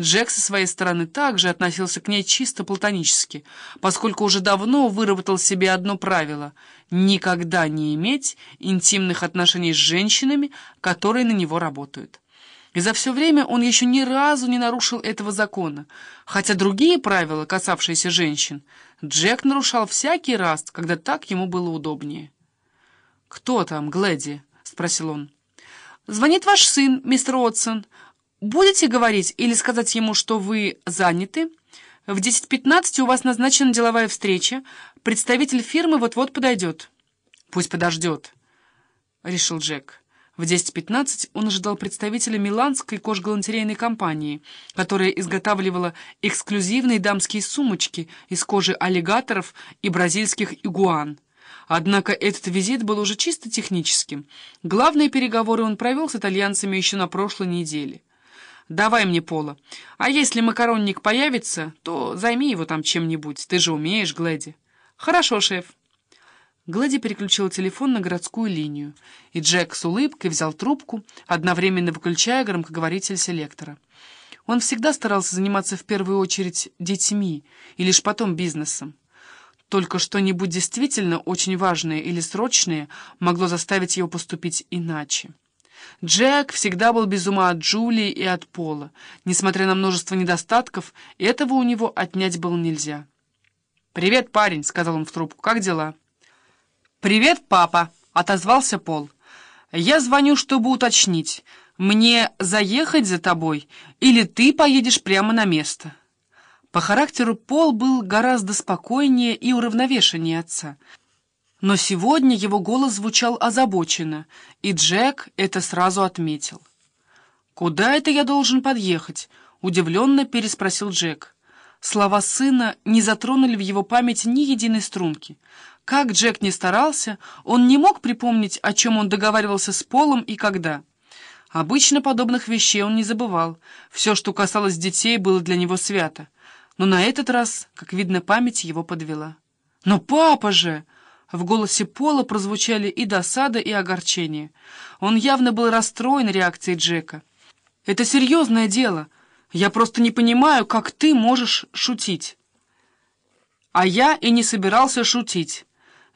Джек со своей стороны также относился к ней чисто платонически, поскольку уже давно выработал себе одно правило — никогда не иметь интимных отношений с женщинами, которые на него работают. И за все время он еще ни разу не нарушил этого закона, хотя другие правила, касавшиеся женщин, Джек нарушал всякий раз, когда так ему было удобнее. «Кто там, Глэди?» — спросил он. «Звонит ваш сын, мистер Уотсон. Будете говорить или сказать ему, что вы заняты? В 10.15 у вас назначена деловая встреча. Представитель фирмы вот-вот подойдет». «Пусть подождет», — решил Джек. В 10.15 он ожидал представителя миланской кожгалантерейной компании, которая изготавливала эксклюзивные дамские сумочки из кожи аллигаторов и бразильских игуан. Однако этот визит был уже чисто техническим. Главные переговоры он провел с итальянцами еще на прошлой неделе. «Давай мне Пола. А если макаронник появится, то займи его там чем-нибудь. Ты же умеешь, Глэди». «Хорошо, шеф». Глади переключила телефон на городскую линию, и Джек с улыбкой взял трубку, одновременно выключая громкоговоритель селектора. Он всегда старался заниматься в первую очередь детьми и лишь потом бизнесом. Только что-нибудь действительно очень важное или срочное могло заставить его поступить иначе. Джек всегда был без ума от Джулии и от Пола. Несмотря на множество недостатков, этого у него отнять было нельзя. «Привет, парень», — сказал он в трубку, — «как дела?» «Привет, папа», — отозвался Пол. «Я звоню, чтобы уточнить, мне заехать за тобой или ты поедешь прямо на место?» По характеру Пол был гораздо спокойнее и уравновешеннее отца. Но сегодня его голос звучал озабоченно, и Джек это сразу отметил. «Куда это я должен подъехать?» — удивленно переспросил Джек. Слова сына не затронули в его памяти ни единой струнки — как Джек не старался, он не мог припомнить, о чем он договаривался с Полом и когда. Обычно подобных вещей он не забывал. Все, что касалось детей, было для него свято. Но на этот раз, как видно, память его подвела. «Но папа же!» В голосе Пола прозвучали и досада, и огорчение. Он явно был расстроен реакцией Джека. «Это серьезное дело. Я просто не понимаю, как ты можешь шутить». А я и не собирался шутить.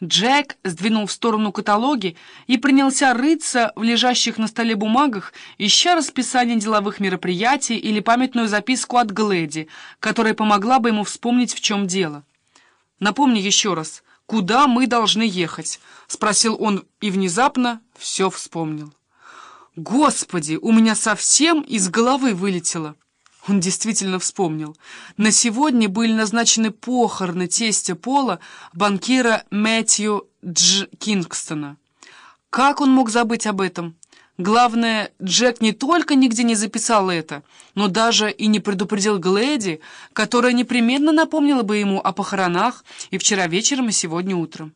Джек сдвинул в сторону каталоги и принялся рыться в лежащих на столе бумагах, ища расписание деловых мероприятий или памятную записку от Глэди, которая помогла бы ему вспомнить, в чем дело. «Напомни еще раз, куда мы должны ехать?» — спросил он и внезапно все вспомнил. «Господи, у меня совсем из головы вылетело!» Он действительно вспомнил. На сегодня были назначены похороны тестя Пола, банкира Мэтью Дж. Кингстона. Как он мог забыть об этом? Главное, Джек не только нигде не записал это, но даже и не предупредил Глэди, которая непременно напомнила бы ему о похоронах и вчера вечером, и сегодня утром.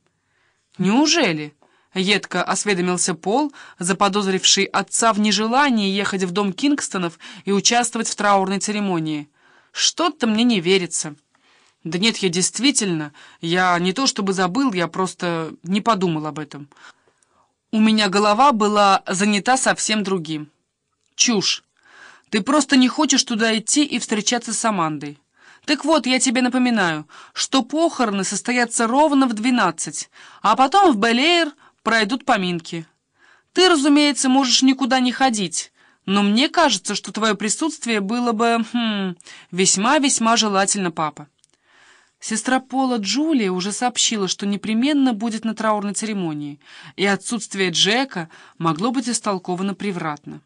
Неужели? — едко осведомился Пол, заподозривший отца в нежелании ехать в дом Кингстонов и участвовать в траурной церемонии. «Что-то мне не верится». «Да нет, я действительно... Я не то чтобы забыл, я просто не подумал об этом. У меня голова была занята совсем другим». «Чушь. Ты просто не хочешь туда идти и встречаться с Амандой». Так вот, я тебе напоминаю, что похороны состоятся ровно в двенадцать, а потом в Белеер пройдут поминки. Ты, разумеется, можешь никуда не ходить, но мне кажется, что твое присутствие было бы хм, весьма-весьма желательно, папа. Сестра Пола Джулия уже сообщила, что непременно будет на траурной церемонии, и отсутствие Джека могло быть истолковано превратно.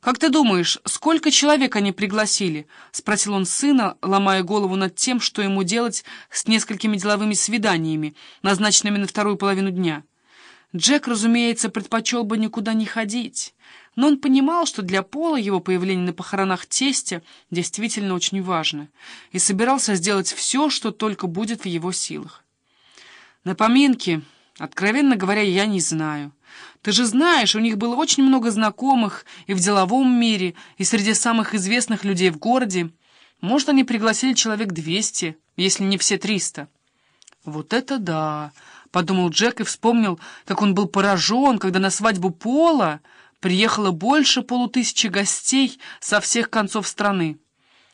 «Как ты думаешь, сколько человек они пригласили?» — спросил он сына, ломая голову над тем, что ему делать с несколькими деловыми свиданиями, назначенными на вторую половину дня. Джек, разумеется, предпочел бы никуда не ходить, но он понимал, что для Пола его появление на похоронах тестя действительно очень важно, и собирался сделать все, что только будет в его силах. На поминки, откровенно говоря, я не знаю. Ты же знаешь, у них было очень много знакомых и в деловом мире, и среди самых известных людей в городе. Может, они пригласили человек двести, если не все триста. Вот это да! — подумал Джек и вспомнил, как он был поражен, когда на свадьбу Пола приехало больше полутысячи гостей со всех концов страны.